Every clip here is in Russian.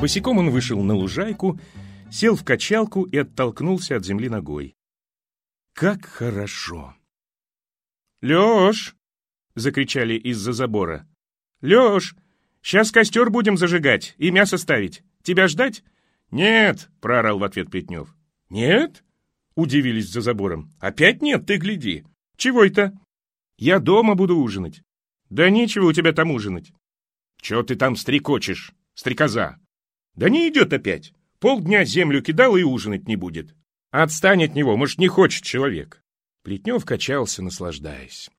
Босиком он вышел на лужайку, сел в качалку и оттолкнулся от земли ногой. Как хорошо! «Лёш!» — закричали из-за забора. «Лёш, сейчас костер будем зажигать и мясо ставить. Тебя ждать?» «Нет!» — проорал в ответ Плетнев. «Нет?» — удивились за забором. «Опять нет, ты гляди. Чего это?» «Я дома буду ужинать». «Да нечего у тебя там ужинать». «Чего ты там стрекочешь, стрекоза?» «Да не идет опять. Полдня землю кидал и ужинать не будет. Отстань от него, может, не хочет человек». Плетнев качался, наслаждаясь.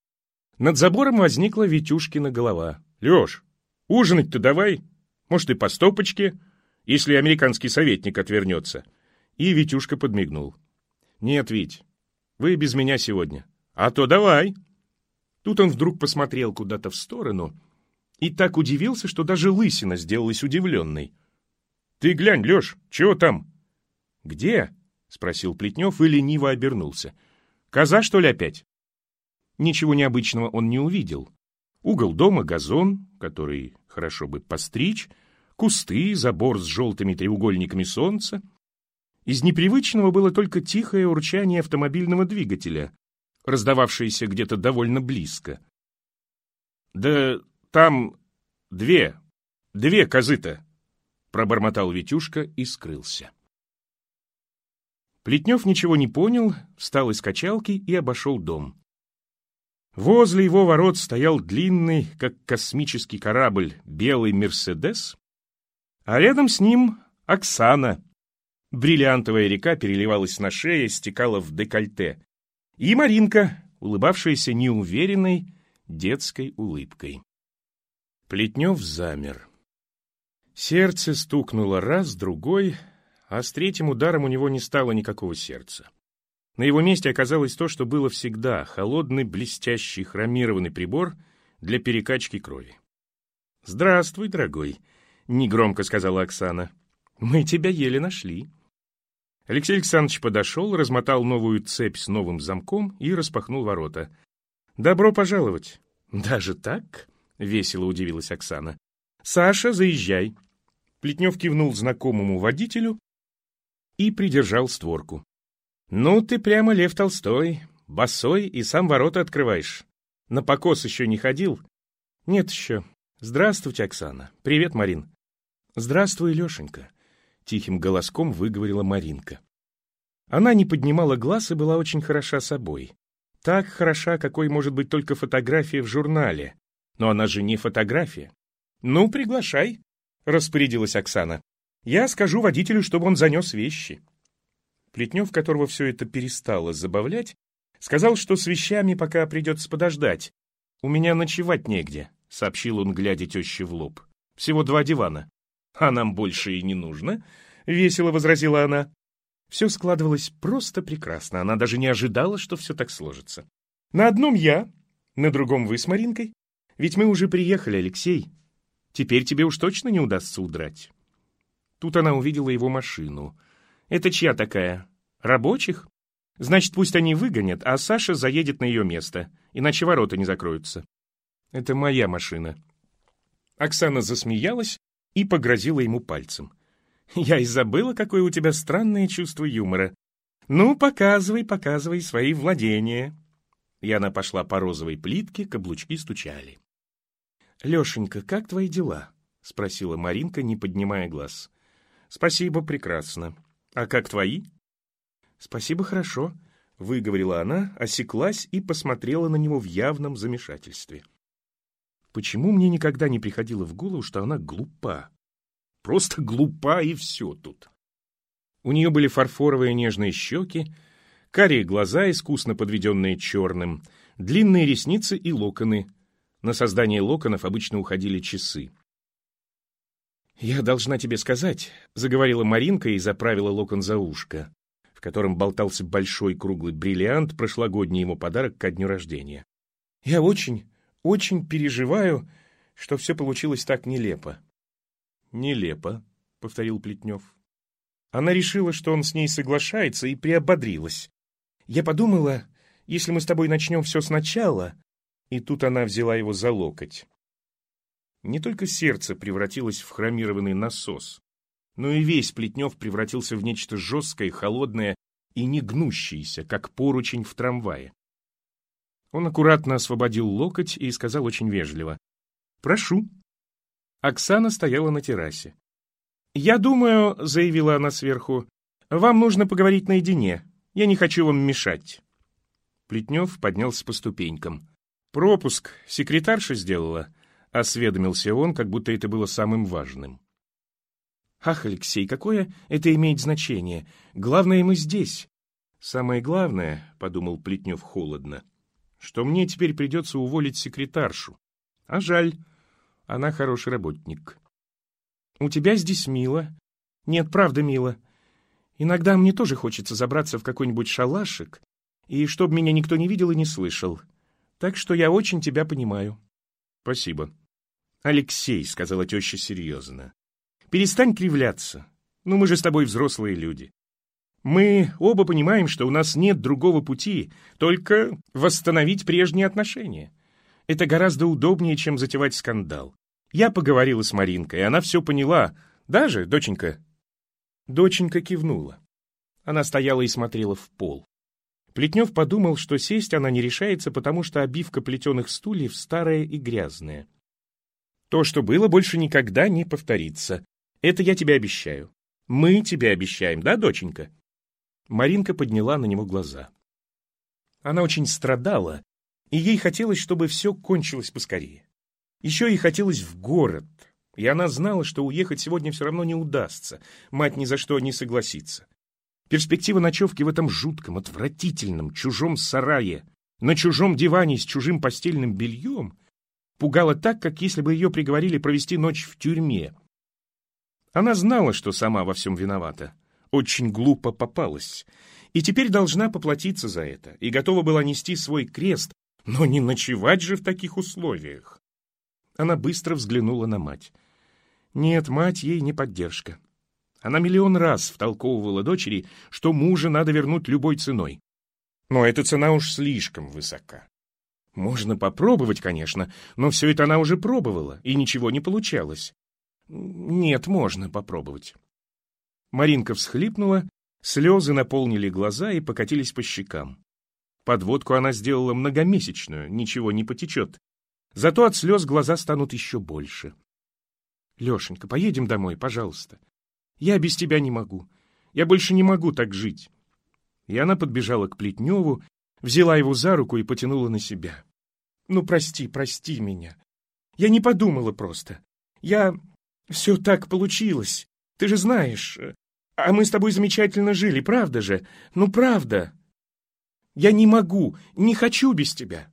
Над забором возникла Витюшкина голова. «Леш, ужинать-то давай. Может, и по стопочке, если американский советник отвернется». И Витюшка подмигнул. «Нет, Вить, вы без меня сегодня. А то давай». Тут он вдруг посмотрел куда-то в сторону и так удивился, что даже лысина сделалась удивленной. «Ты глянь, Леш, чего там?» «Где?» — спросил Плетнев и лениво обернулся. «Коза, что ли, опять?» Ничего необычного он не увидел. Угол дома, газон, который хорошо бы постричь, кусты, забор с желтыми треугольниками солнца. Из непривычного было только тихое урчание автомобильного двигателя, раздававшееся где-то довольно близко. «Да там две, две козы-то!» — пробормотал Витюшка и скрылся. Плетнев ничего не понял, встал из качалки и обошел дом. Возле его ворот стоял длинный, как космический корабль, белый «Мерседес», а рядом с ним Оксана. Бриллиантовая река переливалась на шее, стекала в декольте. И Маринка, улыбавшаяся неуверенной детской улыбкой. Плетнев замер. Сердце стукнуло раз, другой, а с третьим ударом у него не стало никакого сердца. На его месте оказалось то, что было всегда — холодный, блестящий, хромированный прибор для перекачки крови. «Здравствуй, дорогой», — негромко сказала Оксана. «Мы тебя еле нашли». Алексей Александрович подошел, размотал новую цепь с новым замком и распахнул ворота. «Добро пожаловать». «Даже так?» — весело удивилась Оксана. «Саша, заезжай». Плетнев кивнул знакомому водителю и придержал створку. «Ну, ты прямо Лев Толстой, босой и сам ворота открываешь. На покос еще не ходил?» «Нет еще. Здравствуйте, Оксана. Привет, Марин». «Здравствуй, Лешенька», — тихим голоском выговорила Маринка. Она не поднимала глаз и была очень хороша собой. Так хороша, какой может быть только фотография в журнале. Но она же не фотография. «Ну, приглашай», — распорядилась Оксана. «Я скажу водителю, чтобы он занес вещи». Плетнев, которого все это перестало забавлять, сказал, что с вещами пока придется подождать. «У меня ночевать негде», — сообщил он, глядя теще в лоб. «Всего два дивана». «А нам больше и не нужно», — весело возразила она. Все складывалось просто прекрасно, она даже не ожидала, что все так сложится. «На одном я, на другом вы с Маринкой. Ведь мы уже приехали, Алексей. Теперь тебе уж точно не удастся удрать». Тут она увидела его машину. «Это чья такая? Рабочих? Значит, пусть они выгонят, а Саша заедет на ее место, иначе ворота не закроются». «Это моя машина». Оксана засмеялась и погрозила ему пальцем. «Я и забыла, какое у тебя странное чувство юмора. Ну, показывай, показывай свои владения». И она пошла по розовой плитке, каблучки стучали. «Лешенька, как твои дела?» — спросила Маринка, не поднимая глаз. «Спасибо, прекрасно. А как твои?» «Спасибо, хорошо», — выговорила она, осеклась и посмотрела на него в явном замешательстве. Почему мне никогда не приходило в голову, что она глупа? Просто глупа и все тут. У нее были фарфоровые нежные щеки, карие глаза, искусно подведенные черным, длинные ресницы и локоны — на создание локонов обычно уходили часы. «Я должна тебе сказать», — заговорила Маринка и заправила локон за ушко, в котором болтался большой круглый бриллиант, прошлогодний ему подарок ко дню рождения. «Я очень, очень переживаю, что все получилось так нелепо». «Нелепо», — повторил Плетнев. Она решила, что он с ней соглашается, и приободрилась. «Я подумала, если мы с тобой начнем все сначала, и тут она взяла его за локоть. Не только сердце превратилось в хромированный насос, но и весь Плетнев превратился в нечто жесткое, холодное и не гнущееся, как поручень в трамвае. Он аккуратно освободил локоть и сказал очень вежливо. «Прошу». Оксана стояла на террасе. «Я думаю», — заявила она сверху, — «вам нужно поговорить наедине. Я не хочу вам мешать». Плетнев поднялся по ступенькам. «Пропуск секретарша сделала», — осведомился он, как будто это было самым важным. «Ах, Алексей, какое это имеет значение? Главное, мы здесь». «Самое главное», — подумал Плетнев холодно, — «что мне теперь придется уволить секретаршу. А жаль, она хороший работник». «У тебя здесь мило». «Нет, правда мило. Иногда мне тоже хочется забраться в какой-нибудь шалашик, и чтобы меня никто не видел и не слышал. Так что я очень тебя понимаю». «Спасибо». «Алексей», — сказала теща серьезно, — «перестань кривляться. Ну, мы же с тобой взрослые люди. Мы оба понимаем, что у нас нет другого пути, только восстановить прежние отношения. Это гораздо удобнее, чем затевать скандал. Я поговорила с Маринкой, она все поняла. Даже, доченька?» Доченька кивнула. Она стояла и смотрела в пол. Плетнев подумал, что сесть она не решается, потому что обивка плетеных стульев старая и грязная. То, что было, больше никогда не повторится. Это я тебе обещаю. Мы тебе обещаем, да, доченька?» Маринка подняла на него глаза. Она очень страдала, и ей хотелось, чтобы все кончилось поскорее. Еще ей хотелось в город, и она знала, что уехать сегодня все равно не удастся, мать ни за что не согласится. Перспектива ночевки в этом жутком, отвратительном, чужом сарае, на чужом диване с чужим постельным бельем пугала так, как если бы ее приговорили провести ночь в тюрьме. Она знала, что сама во всем виновата, очень глупо попалась, и теперь должна поплатиться за это, и готова была нести свой крест, но не ночевать же в таких условиях. Она быстро взглянула на мать. Нет, мать ей не поддержка. Она миллион раз втолковывала дочери, что мужа надо вернуть любой ценой. Но эта цена уж слишком высока. Можно попробовать, конечно, но все это она уже пробовала, и ничего не получалось. Нет, можно попробовать. Маринка всхлипнула, слезы наполнили глаза и покатились по щекам. Подводку она сделала многомесячную, ничего не потечет. Зато от слез глаза станут еще больше. Лешенька, поедем домой, пожалуйста. Я без тебя не могу. Я больше не могу так жить. И она подбежала к Плетневу, взяла его за руку и потянула на себя. Ну, прости, прости меня. Я не подумала просто. Я... Все так получилось. Ты же знаешь. А мы с тобой замечательно жили, правда же? Ну, правда. Я не могу, не хочу без тебя.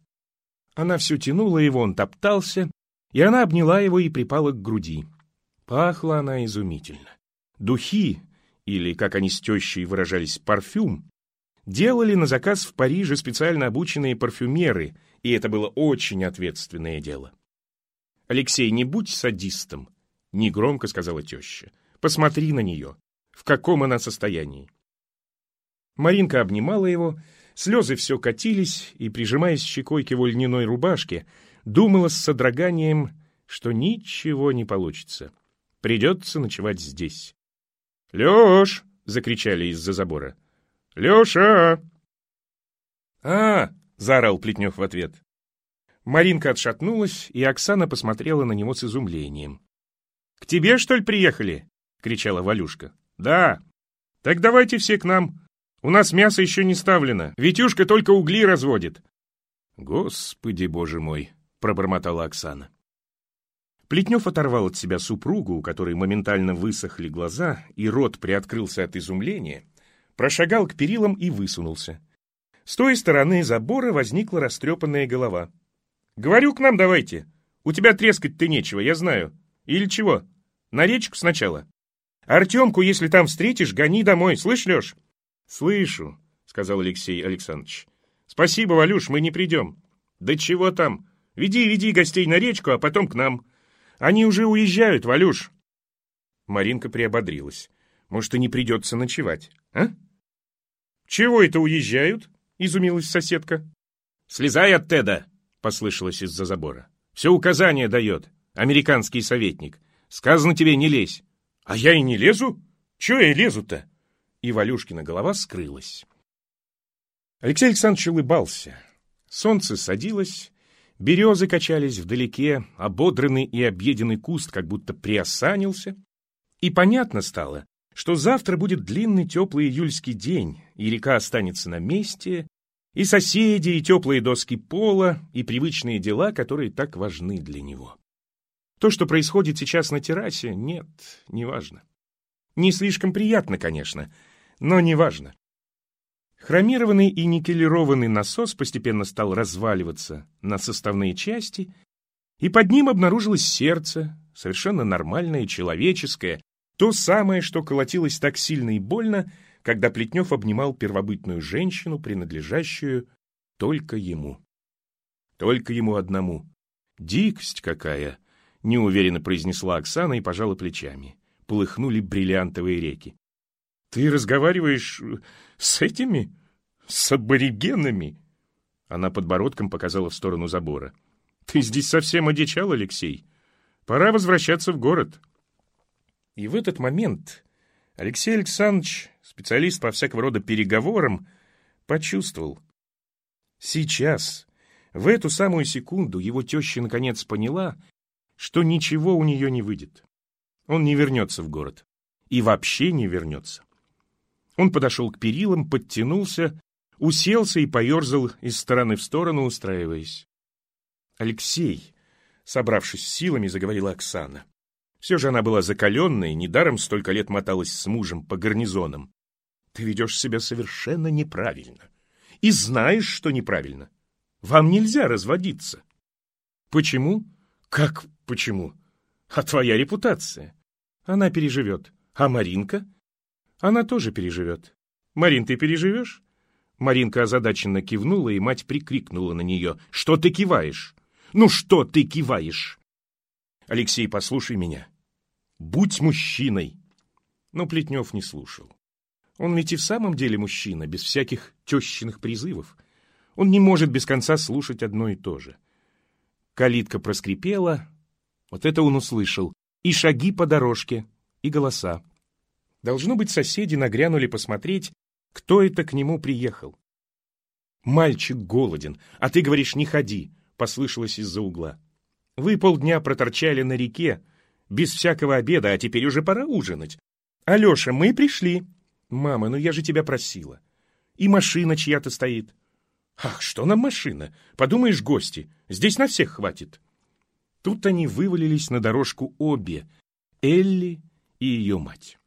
Она все тянула его, он топтался, и она обняла его и припала к груди. Пахла она изумительно. Духи, или, как они с тещей выражались, парфюм, делали на заказ в Париже специально обученные парфюмеры, и это было очень ответственное дело. «Алексей, не будь садистом», — негромко сказала теща. «Посмотри на нее. В каком она состоянии?» Маринка обнимала его, слезы все катились, и, прижимаясь щекой к его льняной рубашке, думала с содроганием, что ничего не получится. Придется ночевать здесь. «Леш!» — закричали из-за забора. «Леша!» «А!» — заорал Плетнев в ответ. Маринка отшатнулась, и Оксана посмотрела на него с изумлением. «К тебе, что ли, приехали?» — кричала Валюшка. «Да. Так давайте все к нам. У нас мясо еще не ставлено. Витюшка только угли разводит». «Господи, боже мой!» — пробормотала Оксана. Плетнев оторвал от себя супругу, у которой моментально высохли глаза, и рот приоткрылся от изумления, прошагал к перилам и высунулся. С той стороны забора возникла растрепанная голова. «Говорю, к нам давайте. У тебя трескать-то нечего, я знаю. Или чего? На речку сначала. Артемку, если там встретишь, гони домой. Слышь, Леш?» «Слышу», — сказал Алексей Александрович. «Спасибо, Валюш, мы не придем». «Да чего там? Веди, веди гостей на речку, а потом к нам». Они уже уезжают, Валюш. Маринка приободрилась. Может, и не придется ночевать, а? Чего это уезжают? Изумилась соседка. Слезай от Теда, послышалось из-за забора. Все указания дает. Американский советник. Сказано тебе, не лезь. А я и не лезу. Чего я лезу-то? И Валюшкина голова скрылась. Алексей Александрович улыбался. Солнце садилось, березы качались вдалеке, ободранный и объеденный куст как будто приосанился. И понятно стало, что завтра будет длинный теплый июльский день, и река останется на месте, и соседи, и теплые доски пола, и привычные дела, которые так важны для него. То, что происходит сейчас на террасе, нет, не важно. Не слишком приятно, конечно, но не важно. Хромированный и никелированный насос постепенно стал разваливаться на составные части, и под ним обнаружилось сердце, совершенно нормальное, человеческое, то самое, что колотилось так сильно и больно, когда Плетнев обнимал первобытную женщину, принадлежащую только ему. Только ему одному. Дикость какая! — неуверенно произнесла Оксана и пожала плечами. Полыхнули бриллиантовые реки. — Ты разговариваешь с этими? С аборигенами? Она подбородком показала в сторону забора. — Ты здесь совсем одичал, Алексей? Пора возвращаться в город. И в этот момент Алексей Александрович, специалист по всякого рода переговорам, почувствовал. Сейчас, в эту самую секунду, его теща наконец поняла, что ничего у нее не выйдет. Он не вернется в город. И вообще не вернется. Он подошел к перилам, подтянулся, уселся и поерзал из стороны в сторону, устраиваясь. «Алексей», собравшись с силами, заговорила Оксана. Все же она была закаленной, недаром столько лет моталась с мужем по гарнизонам. «Ты ведешь себя совершенно неправильно. И знаешь, что неправильно. Вам нельзя разводиться». «Почему?» «Как почему?» «А твоя репутация?» «Она переживет. А Маринка?» «Она тоже переживет. Марин, ты переживешь?» Маринка озадаченно кивнула, и мать прикрикнула на нее. «Что ты киваешь? Ну что ты киваешь?» «Алексей, послушай меня. Будь мужчиной!» Но Плетнев не слушал. Он ведь и в самом деле мужчина, без всяких тещиных призывов. Он не может без конца слушать одно и то же. Калитка проскрипела, вот это он услышал, и шаги по дорожке, и голоса. Должно быть, соседи нагрянули посмотреть, кто это к нему приехал. «Мальчик голоден, а ты говоришь, не ходи», — послышалось из-за угла. «Вы полдня проторчали на реке, без всякого обеда, а теперь уже пора ужинать. Алеша, мы пришли». «Мама, ну я же тебя просила. И машина чья-то стоит». «Ах, что нам машина? Подумаешь, гости. Здесь на всех хватит». Тут они вывалились на дорожку обе, Элли и ее мать.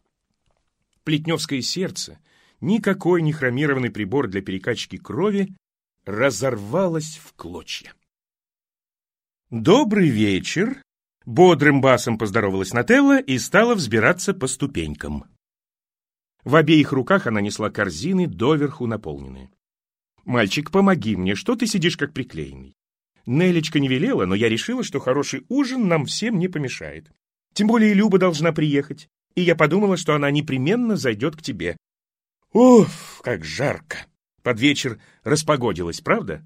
Плетневское сердце, никакой не хромированный прибор для перекачки крови, разорвалось в клочья. «Добрый вечер!» — бодрым басом поздоровалась Нателла и стала взбираться по ступенькам. В обеих руках она несла корзины, доверху наполненные. «Мальчик, помоги мне, что ты сидишь как приклеенный?» Нелечка не велела, но я решила, что хороший ужин нам всем не помешает. Тем более Люба должна приехать, и я подумала, что она непременно зайдет к тебе. Уф, как жарко! Под вечер распогодилось, правда?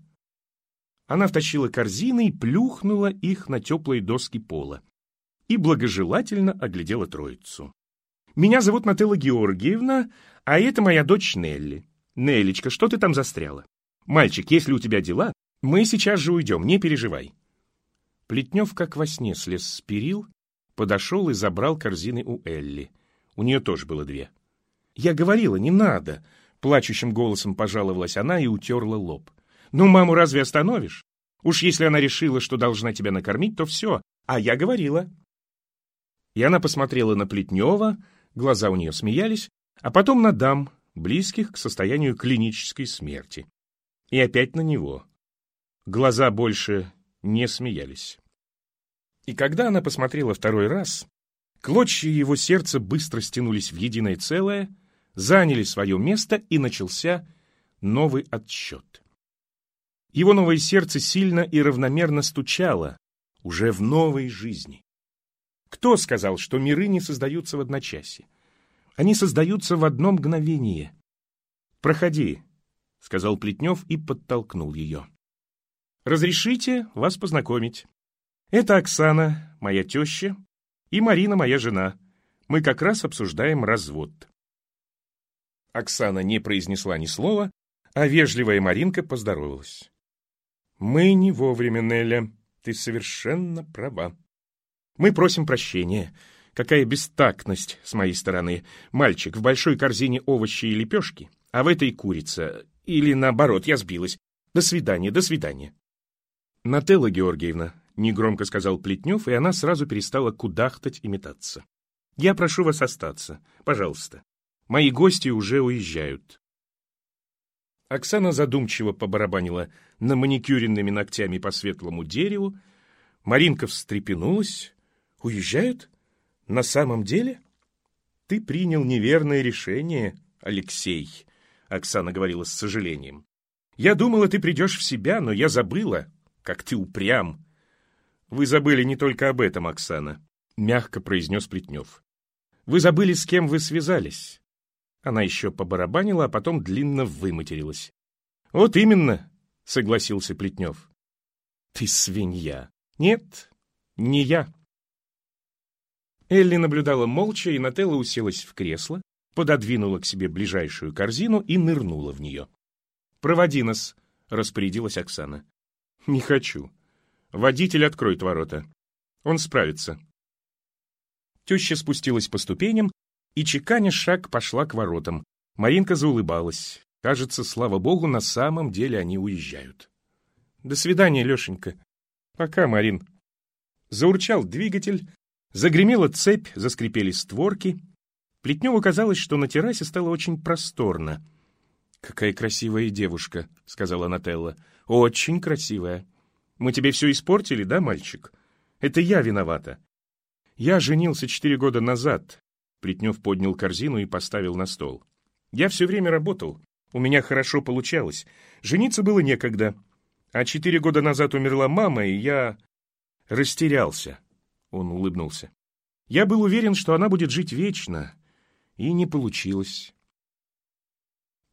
Она втащила корзины и плюхнула их на теплые доски пола и благожелательно оглядела троицу. «Меня зовут Нателла Георгиевна, а это моя дочь Нелли. Нелечка, что ты там застряла? Мальчик, если у тебя дела, мы сейчас же уйдем, не переживай. Плетнев как во сне слез с перил, подошел и забрал корзины у Элли. У нее тоже было две. «Я говорила, не надо!» — плачущим голосом пожаловалась она и утерла лоб. «Ну, маму разве остановишь? Уж если она решила, что должна тебя накормить, то все. А я говорила». И она посмотрела на Плетнева, глаза у нее смеялись, а потом на дам, близких к состоянию клинической смерти. И опять на него. Глаза больше не смеялись. И когда она посмотрела второй раз, клочья его сердца быстро стянулись в единое целое, заняли свое место, и начался новый отсчет. Его новое сердце сильно и равномерно стучало, уже в новой жизни. Кто сказал, что миры не создаются в одночасье? Они создаются в одно мгновение. «Проходи», — сказал Плетнев и подтолкнул ее. «Разрешите вас познакомить. Это Оксана, моя теща, и Марина, моя жена. Мы как раз обсуждаем развод». Оксана не произнесла ни слова, а вежливая Маринка поздоровалась. «Мы не вовремя, Неля. Ты совершенно права. Мы просим прощения. Какая бестактность с моей стороны. Мальчик, в большой корзине овощи и лепешки, а в этой курица. Или наоборот, я сбилась. До свидания, до свидания». «Нателла Георгиевна», — негромко сказал Плетнев, и она сразу перестала кудахтать и метаться. «Я прошу вас остаться. Пожалуйста. Мои гости уже уезжают». Оксана задумчиво побарабанила на маникюренными ногтями по светлому дереву. Маринка встрепенулась. «Уезжают? На самом деле?» «Ты принял неверное решение, Алексей», — Оксана говорила с сожалением. «Я думала, ты придешь в себя, но я забыла, как ты упрям». «Вы забыли не только об этом, Оксана», — мягко произнес Плетнев. «Вы забыли, с кем вы связались. Она еще побарабанила, а потом длинно выматерилась. «Вот именно», — согласился Плетнев. «Ты свинья». «Нет, не я». Элли наблюдала молча, и Нателла уселась в кресло, пододвинула к себе ближайшую корзину и нырнула в нее. «Проводи нас», — распорядилась Оксана. «Не хочу. Водитель откроет ворота. Он справится». Теща спустилась по ступеням и, чеканя шаг, пошла к воротам. Маринка заулыбалась. Кажется, слава богу, на самом деле они уезжают. «До свидания, Лешенька». «Пока, Марин». Заурчал двигатель, загремела цепь, заскрипели створки. Плетневу казалось, что на террасе стало очень просторно. «Какая красивая девушка», — сказала Нателла. «Очень красивая. Мы тебе все испортили, да, мальчик? Это я виновата. Я женился четыре года назад, Плетнев поднял корзину и поставил на стол. «Я все время работал. У меня хорошо получалось. Жениться было некогда. А четыре года назад умерла мама, и я... растерялся». Он улыбнулся. «Я был уверен, что она будет жить вечно. И не получилось».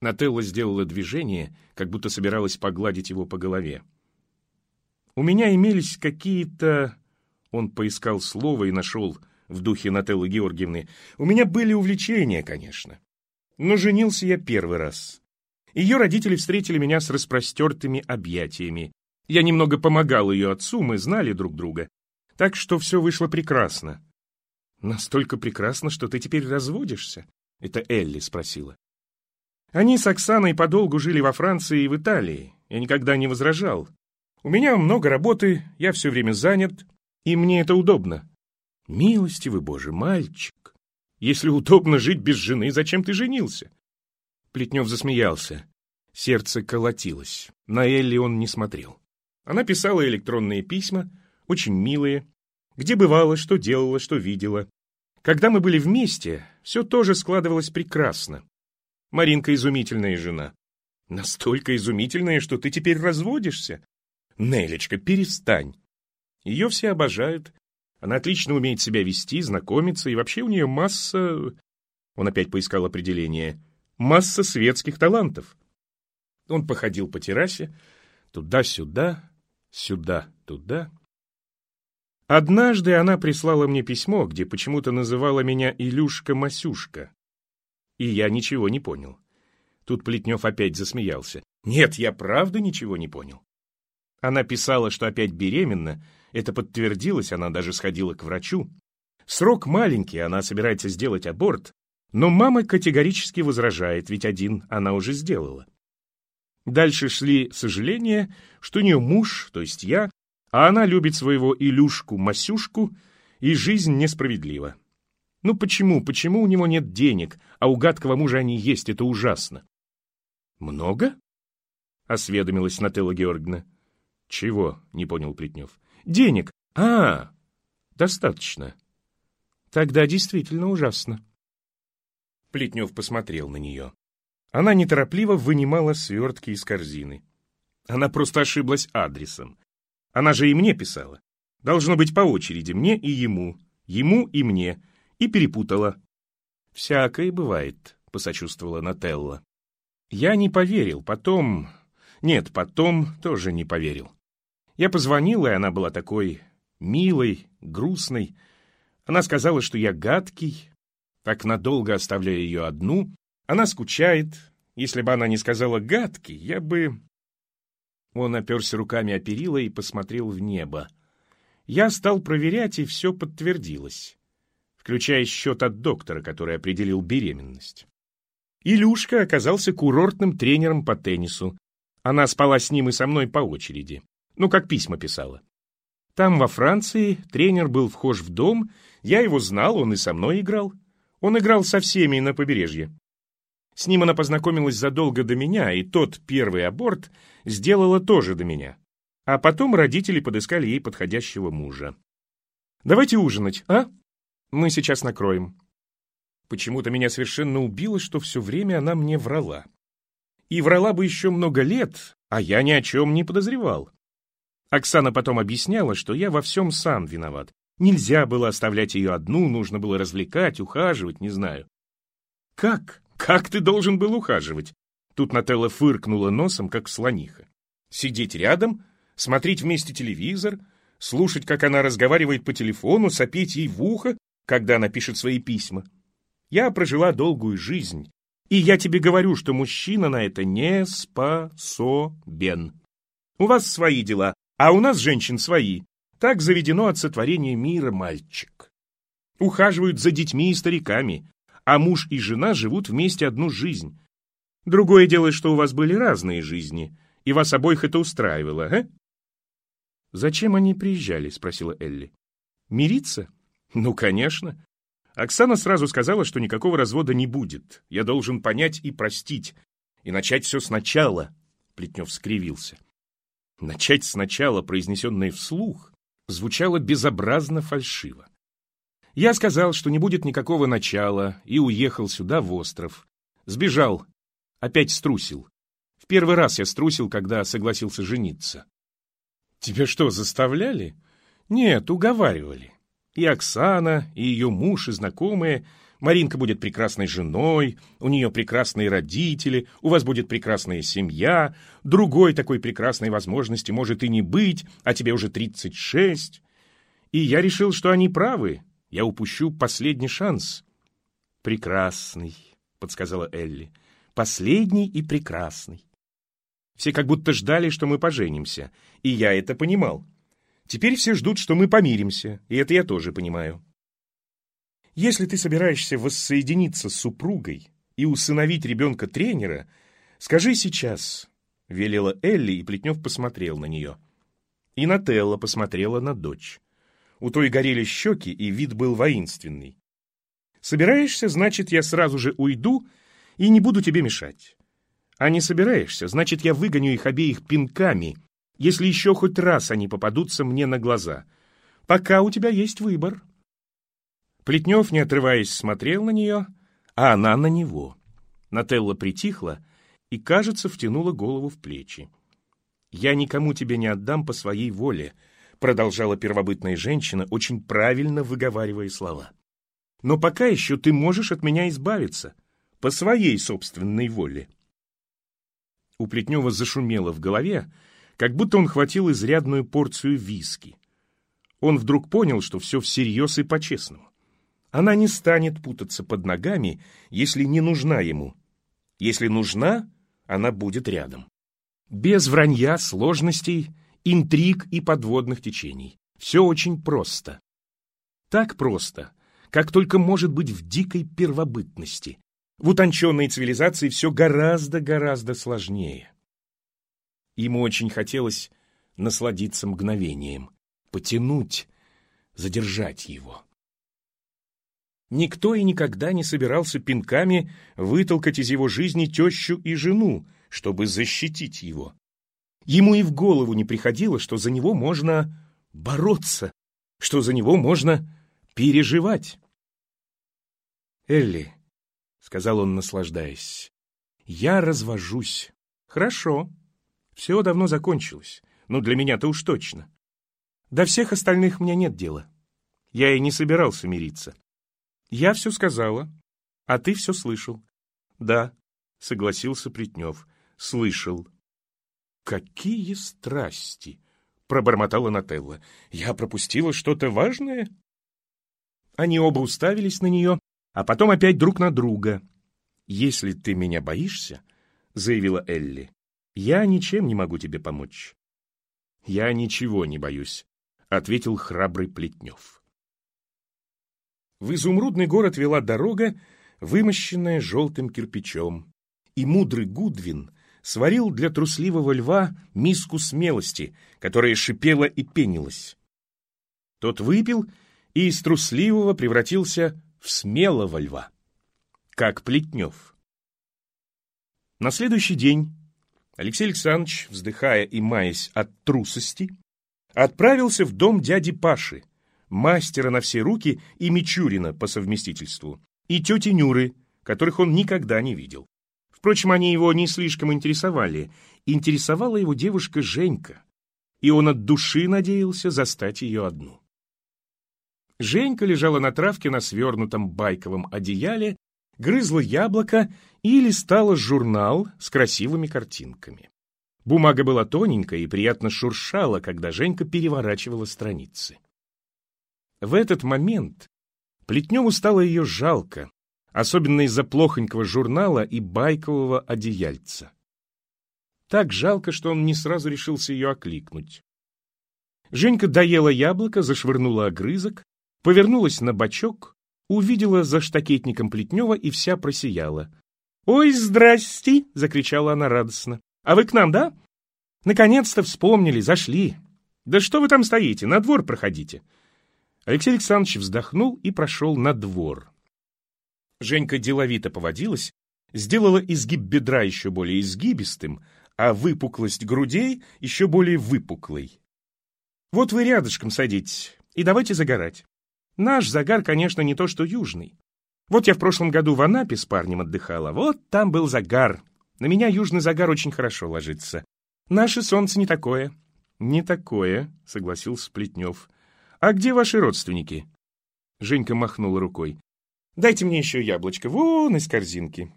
Нателла сделала движение, как будто собиралась погладить его по голове. «У меня имелись какие-то...» Он поискал слово и нашел в духе Нателлы Георгиевны, у меня были увлечения, конечно. Но женился я первый раз. Ее родители встретили меня с распростертыми объятиями. Я немного помогал ее отцу, мы знали друг друга. Так что все вышло прекрасно. Настолько прекрасно, что ты теперь разводишься? Это Элли спросила. Они с Оксаной подолгу жили во Франции и в Италии. Я никогда не возражал. У меня много работы, я все время занят, и мне это удобно. Милостивый Боже, мальчик, если удобно жить без жены, зачем ты женился? Плетнев засмеялся. Сердце колотилось. На Элли он не смотрел. Она писала электронные письма, очень милые, где бывало, что делала, что видела. Когда мы были вместе, все тоже складывалось прекрасно. Маринка изумительная жена. Настолько изумительная, что ты теперь разводишься. Нелечка, перестань. Ее все обожают, она отлично умеет себя вести, знакомиться, и вообще у нее масса... Он опять поискал определение. Масса светских талантов. Он походил по террасе, туда-сюда, сюда-туда. Однажды она прислала мне письмо, где почему-то называла меня Илюшка-Масюшка. И я ничего не понял. Тут Плетнев опять засмеялся. Нет, я правда ничего не понял. Она писала, что опять беременна, это подтвердилось, она даже сходила к врачу. Срок маленький, она собирается сделать аборт, но мама категорически возражает, ведь один она уже сделала. Дальше шли сожаления, что у нее муж, то есть я, а она любит своего Илюшку-Масюшку, и жизнь несправедлива. Ну почему, почему у него нет денег, а у гадкого мужа они есть, это ужасно. «Много?» — осведомилась Нателла Георгиевна. «Чего?» — не понял Плетнев. Денег. А, достаточно. Тогда действительно ужасно. Плетнев посмотрел на нее. Она неторопливо вынимала свертки из корзины. Она просто ошиблась адресом. Она же и мне писала. Должно быть по очереди, мне и ему, ему и мне, и перепутала. «Всякое бывает», — посочувствовала Нателла. Я не поверил, потом... Нет, потом тоже не поверил. Я позвонила, и она была такой милой, грустной. Она сказала, что я гадкий, Так надолго оставляя ее одну, она скучает. Если бы она не сказала «гадкий», я бы... Он оперся руками о перила и посмотрел в небо. Я стал проверять, и все подтвердилось, включая счет от доктора, который определил беременность. Илюшка оказался курортным тренером по теннису. Она спала с ним и со мной по очереди. Ну, как письма писала. Там, во Франции, тренер был вхож в дом, я его знал, он и со мной играл. Он играл со всеми на побережье. С ним она познакомилась задолго до меня, и тот первый аборт сделала тоже до меня. А потом родители подыскали ей подходящего мужа. «Давайте ужинать, а? Мы сейчас накроем». Почему-то меня совершенно убило, что все время она мне врала. И врала бы еще много лет, а я ни о чем не подозревал. Оксана потом объясняла, что я во всем сам виноват. Нельзя было оставлять ее одну, нужно было развлекать, ухаживать, не знаю. Как? Как ты должен был ухаживать? Тут Нателла фыркнула носом, как слониха. Сидеть рядом, смотреть вместе телевизор, слушать, как она разговаривает по телефону, сопеть ей в ухо, когда она пишет свои письма. Я прожила долгую жизнь, и я тебе говорю, что мужчина на это не способен. У вас свои дела, а у нас женщин свои. Так заведено от сотворения мира, мальчик. Ухаживают за детьми и стариками, а муж и жена живут вместе одну жизнь. Другое дело, что у вас были разные жизни, и вас обоих это устраивало, а? «Зачем они приезжали?» — спросила Элли. «Мириться? Ну, конечно. Оксана сразу сказала, что никакого развода не будет. Я должен понять и простить, и начать все сначала», — Плетнев скривился. Начать сначала, произнесенное вслух, звучало безобразно фальшиво. Я сказал, что не будет никакого начала, и уехал сюда, в остров. Сбежал. Опять струсил. В первый раз я струсил, когда согласился жениться. Тебя что, заставляли? Нет, уговаривали. И Оксана, и ее муж, и знакомые. Маринка будет прекрасной женой, у нее прекрасные родители, у вас будет прекрасная семья, другой такой прекрасной возможности может и не быть, а тебе уже 36. И я решил, что они правы, я упущу последний шанс. Прекрасный, подсказала Элли. Последний и прекрасный. Все как будто ждали, что мы поженимся, и я это понимал. Теперь все ждут, что мы помиримся, и это я тоже понимаю. Если ты собираешься воссоединиться с супругой и усыновить ребенка тренера, скажи сейчас, — велела Элли, и Плетнев посмотрел на нее. И Нателла посмотрела на дочь. У той горели щеки, и вид был воинственный. Собираешься, значит, я сразу же уйду и не буду тебе мешать. А не собираешься, значит, я выгоню их обеих пинками, если еще хоть раз они попадутся мне на глаза. Пока у тебя есть выбор. Плетнев, не отрываясь, смотрел на нее, а она на него. Нателла притихла и, кажется, втянула голову в плечи. «Я никому тебе не отдам по своей воле», продолжала первобытная женщина, очень правильно выговаривая слова. «Но пока еще ты можешь от меня избавиться, по своей собственной воле». У Плетнева зашумело в голове, как будто он хватил изрядную порцию виски. Он вдруг понял, что все всерьез и по-честному. Она не станет путаться под ногами, если не нужна ему. Если нужна, она будет рядом. Без вранья, сложностей интриг и подводных течений. Все очень просто. Так просто, как только может быть в дикой первобытности. В утонченной цивилизации все гораздо-гораздо сложнее. Ему очень хотелось насладиться мгновением, потянуть, задержать его. Никто и никогда не собирался пинками вытолкать из его жизни тещу и жену, чтобы защитить его. Ему и в голову не приходило, что за него можно бороться, что за него можно переживать. «Элли», — сказал он, наслаждаясь, — «я развожусь». «Хорошо. Все давно закончилось. Ну, для меня-то уж точно. До всех остальных мне нет дела. Я и не собирался мириться. Я все сказала, а ты все слышал». «Да», — согласился Плетнев, — «слышал». «Какие страсти!» — пробормотала Нателла. «Я пропустила что-то важное?» Они оба уставились на нее, а потом опять друг на друга. «Если ты меня боишься, — заявила Элли, — я ничем не могу тебе помочь». «Я ничего не боюсь», — ответил храбрый Плетнев. В изумрудный город вела дорога, вымощенная желтым кирпичом, и мудрый Гудвин сварил для трусливого льва миску смелости, которая шипела и пенилась. Тот выпил и из трусливого превратился в смелого льва, как Плетнев. На следующий день Алексей Александрович, вздыхая и маясь от трусости, отправился в дом дяди Паши, мастера на все руки и Мичурина по совместительству, и тети Нюры, которых он никогда не видел. Впрочем, они его не слишком интересовали. Интересовала его девушка Женька, и он от души надеялся застать ее одну. Женька лежала на травке на свернутом байковом одеяле, грызла яблоко и листала журнал с красивыми картинками. Бумага была тоненькая и приятно шуршала, когда Женька переворачивала страницы. В этот момент Плетневу стало ее жалко, особенно из-за плохонького журнала и байкового одеяльца. Так жалко, что он не сразу решился ее окликнуть. Женька доела яблоко, зашвырнула огрызок, повернулась на бочок, увидела за штакетником Плетнева и вся просияла. «Ой, здрасте!» — закричала она радостно. «А вы к нам, да? Наконец-то вспомнили, зашли. Да что вы там стоите? На двор проходите!» Алексей Александрович вздохнул и прошел на двор. Женька деловито поводилась, сделала изгиб бедра еще более изгибистым, а выпуклость грудей еще более выпуклой. Вот вы рядышком садитесь и давайте загорать. Наш загар, конечно, не то что южный. Вот я в прошлом году в Анапе с парнем отдыхала, вот там был загар. На меня южный загар очень хорошо ложится. Наше солнце не такое. Не такое, согласился Сплетнев. А где ваши родственники? Женька махнула рукой. Дайте мне еще яблочко, вон из корзинки.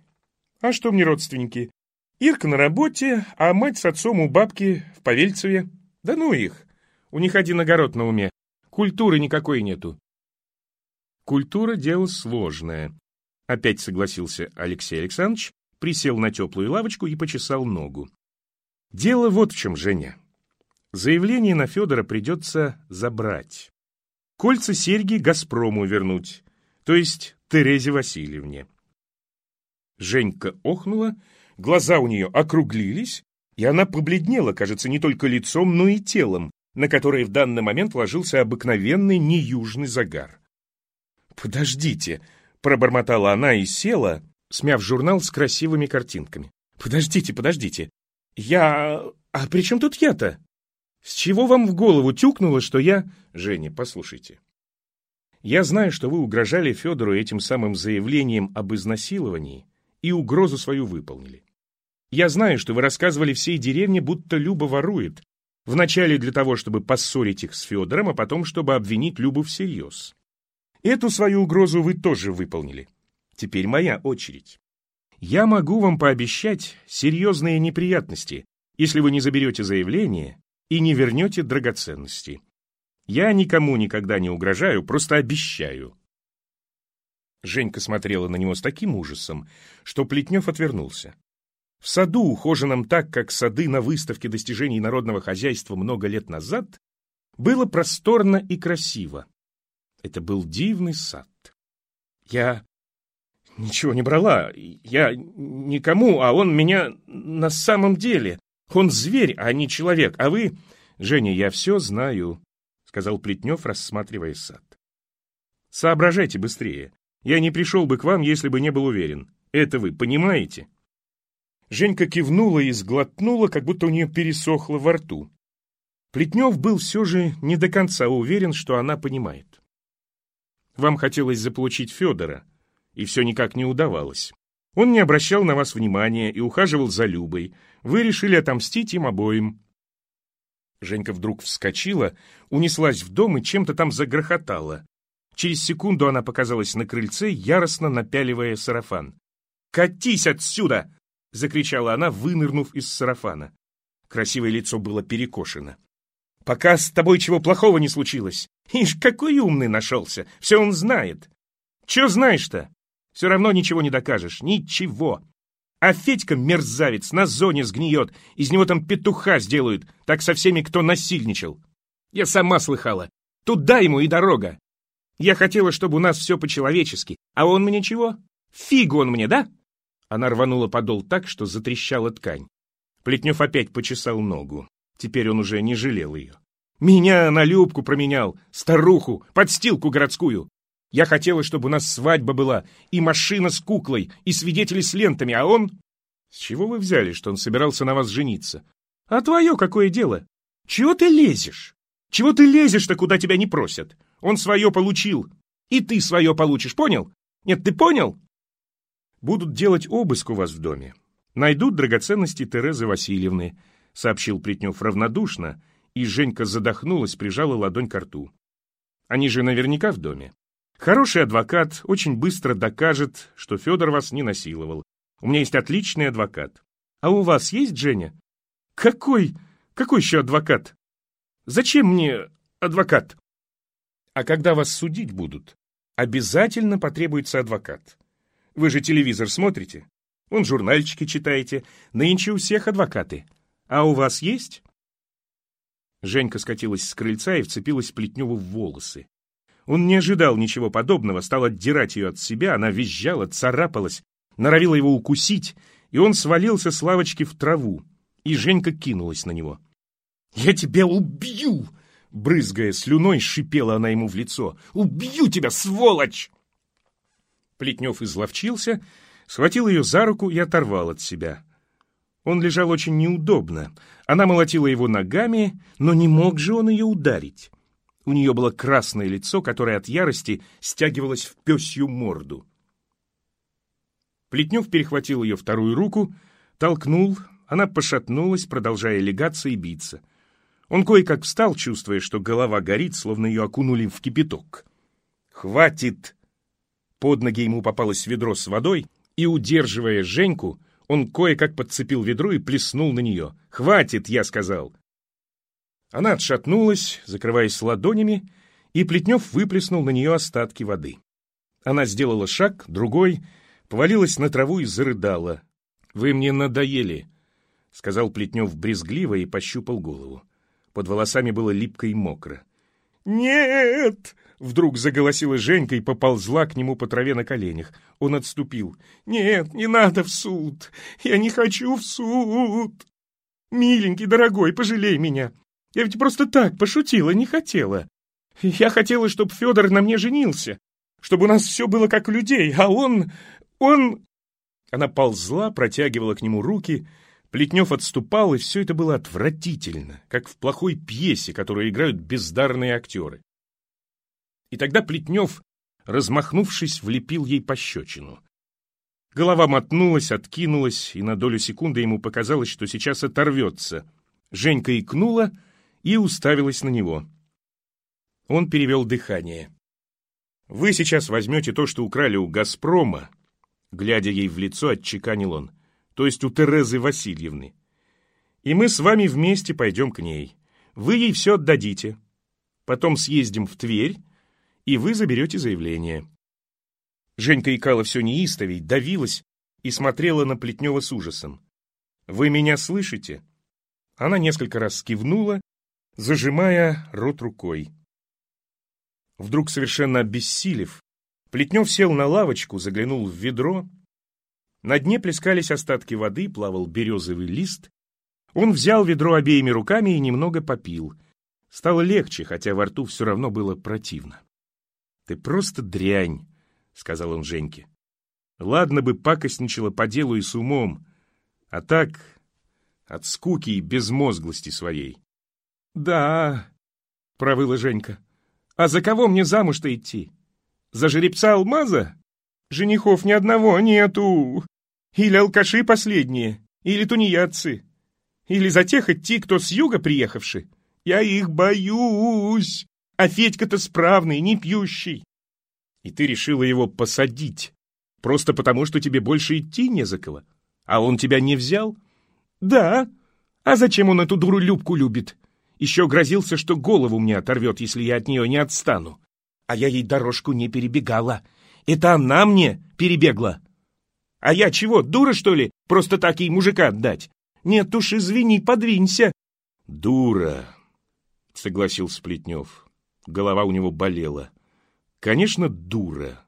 А что мне родственники? Ирка на работе, а мать с отцом у бабки в Павельцеве. Да ну их. У них один огород на уме. Культуры никакой нету. Культура — дело сложное. Опять согласился Алексей Александрович, присел на теплую лавочку и почесал ногу. Дело вот в чем, Женя. Заявление на Федора придется забрать. Кольца серьги Газпрому вернуть, то есть Терезе Васильевне. Женька охнула, глаза у нее округлились, и она побледнела, кажется, не только лицом, но и телом, на которое в данный момент ложился обыкновенный неюжный загар. «Подождите», — пробормотала она и села, смяв журнал с красивыми картинками. «Подождите, подождите. Я... А при чем тут я-то? С чего вам в голову тюкнуло, что я...» «Женя, послушайте. Я знаю, что вы угрожали Федору этим самым заявлением об изнасиловании и угрозу свою выполнили. Я знаю, что вы рассказывали всей деревне, будто Люба ворует, вначале для того, чтобы поссорить их с Федором, а потом, чтобы обвинить Любу всерьез. Эту свою угрозу вы тоже выполнили. Теперь моя очередь. Я могу вам пообещать серьезные неприятности, если вы не заберете заявление и не вернете драгоценности. Я никому никогда не угрожаю, просто обещаю. Женька смотрела на него с таким ужасом, что Плетнев отвернулся. В саду, ухоженном так, как сады на выставке достижений народного хозяйства много лет назад, было просторно и красиво. Это был дивный сад. Я ничего не брала, я никому, а он меня на самом деле. Он зверь, а не человек, а вы... Женя, я все знаю, сказал Плетнев, рассматривая сад. Соображайте быстрее. Я не пришел бы к вам, если бы не был уверен. Это вы понимаете? Женька кивнула и сглотнула, как будто у нее пересохло во рту. Плетнев был все же не до конца уверен, что она понимает. Вам хотелось заполучить Федора, и все никак не удавалось. Он не обращал на вас внимания и ухаживал за Любой. Вы решили отомстить им обоим. Женька вдруг вскочила, унеслась в дом и чем-то там загрохотала. Через секунду она показалась на крыльце, яростно напяливая сарафан. «Катись отсюда!» — закричала она, вынырнув из сарафана. Красивое лицо было перекошено. «Пока с тобой чего плохого не случилось. Ишь, какой умный нашелся! Все он знает!» «Че знаешь-то? Все равно ничего не докажешь. Ничего. А Федька, мерзавец, на зоне сгниет. Из него там петуха сделают. Так со всеми, кто насильничал. Я сама слыхала. Туда ему и дорога. Я хотела, чтобы у нас все по-человечески. А он мне чего? Фигу он мне, да? Она рванула подол так, что затрещала ткань. Плетнев опять почесал ногу. Теперь он уже не жалел ее. Меня на Любку променял, старуху, подстилку городскую. Я хотела, чтобы у нас свадьба была, и машина с куклой, и свидетели с лентами, а он... С чего вы взяли, что он собирался на вас жениться? А твое какое дело? Чего ты лезешь? Чего ты лезешь-то, куда тебя не просят? Он свое получил, и ты свое получишь, понял? Нет, ты понял? Будут делать обыск у вас в доме. Найдут драгоценности Терезы Васильевны, сообщил Плетнев равнодушно, и Женька задохнулась, прижала ладонь к рту. Они же наверняка в доме. Хороший адвокат очень быстро докажет, что Федор вас не насиловал. У меня есть отличный адвокат. А у вас есть, Женя? Какой? Какой еще адвокат? Зачем мне адвокат? А когда вас судить будут, обязательно потребуется адвокат. Вы же телевизор смотрите, вон журнальчики читаете, нынче у всех адвокаты. А у вас есть? Женька скатилась с крыльца и вцепилась Плетневу в волосы. Он не ожидал ничего подобного, стал отдирать ее от себя, она визжала, царапалась, норовила его укусить, и он свалился с лавочки в траву, и Женька кинулась на него. «Я тебя убью!» Брызгая слюной, шипела она ему в лицо. «Убью тебя, сволочь!» Плетнев изловчился, схватил ее за руку и оторвал от себя. Он лежал очень неудобно. Она молотила его ногами, но не мог же он ее ударить. У нее было красное лицо, которое от ярости стягивалось в пёсью морду. Плетнев перехватил ее вторую руку, толкнул, она пошатнулась, продолжая легаться и биться. Он кое-как встал, чувствуя, что голова горит, словно ее окунули в кипяток. «Хватит!» Под ноги ему попалось ведро с водой, и, удерживая Женьку, он кое-как подцепил ведро и плеснул на нее. «Хватит!» — я сказал. Она отшатнулась, закрываясь ладонями, и Плетнев выплеснул на нее остатки воды. Она сделала шаг, другой, повалилась на траву и зарыдала. «Вы мне надоели», — сказал Плетнев брезгливо и пощупал голову. Под волосами было липко и мокро. «Нет!» — вдруг заголосила Женька и поползла к нему по траве на коленях. Он отступил. «Нет, не надо в суд! Я не хочу в суд! Миленький, дорогой, пожалей меня! Я ведь просто так пошутила, не хотела. Я хотела, чтобы Федор на мне женился, чтобы у нас все было как у людей, а он... он...» Она ползла, протягивала к нему руки, Плетнев отступал, и все это было отвратительно, как в плохой пьесе, которую играют бездарные актеры. И тогда Плетнев, размахнувшись, влепил ей пощечину. Голова мотнулась, откинулась, и на долю секунды ему показалось, что сейчас оторвется. Женька икнула — и уставилась на него. Он перевел дыхание. «Вы сейчас возьмете то, что украли у «Газпрома», глядя ей в лицо, отчеканил он, то есть у Терезы Васильевны. «И мы с вами вместе пойдем к ней. Вы ей все отдадите. Потом съездим в Тверь, и вы заберете заявление». Женька икала все неистовей, давилась и смотрела на Плетнева с ужасом. «Вы меня слышите?» Она несколько раз кивнула зажимая рот рукой. Вдруг, совершенно обессилев, Плетнев сел на лавочку, заглянул в ведро. На дне плескались остатки воды, плавал березовый лист. Он взял ведро обеими руками и немного попил. Стало легче, хотя во рту все равно было противно. «Ты просто дрянь», — сказал он Женьке. «Ладно бы пакостничала по делу и с умом, а так от скуки и безмозглости своей». «Да», — провыла Женька. «А за кого мне замуж-то идти? За жеребца алмаза? Женихов ни одного нету. Или алкаши последние, или тунеядцы. Или за тех идти, кто с юга приехавший. Я их боюсь. А Федька-то справный, не пьющий». «И ты решила его посадить, просто потому, что тебе больше идти не за кого? А он тебя не взял?» «Да. А зачем он эту дуру Любку любит?» Еще грозился, что голову мне оторвет, если я от нее не отстану. А я ей дорожку не перебегала. Это она мне перебегла. А я чего, дура, что ли, просто так ей мужика отдать? Нет уж, извини, подвинься. Дура, согласился Плетнев. Голова у него болела. Конечно, дура.